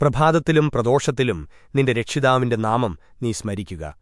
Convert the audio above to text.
പ്രഭാതത്തിലും പ്രദോഷത്തിലും നിന്റെ രക്ഷിതാവിന്റെ നാമം നീ സ്മരിക്കുക.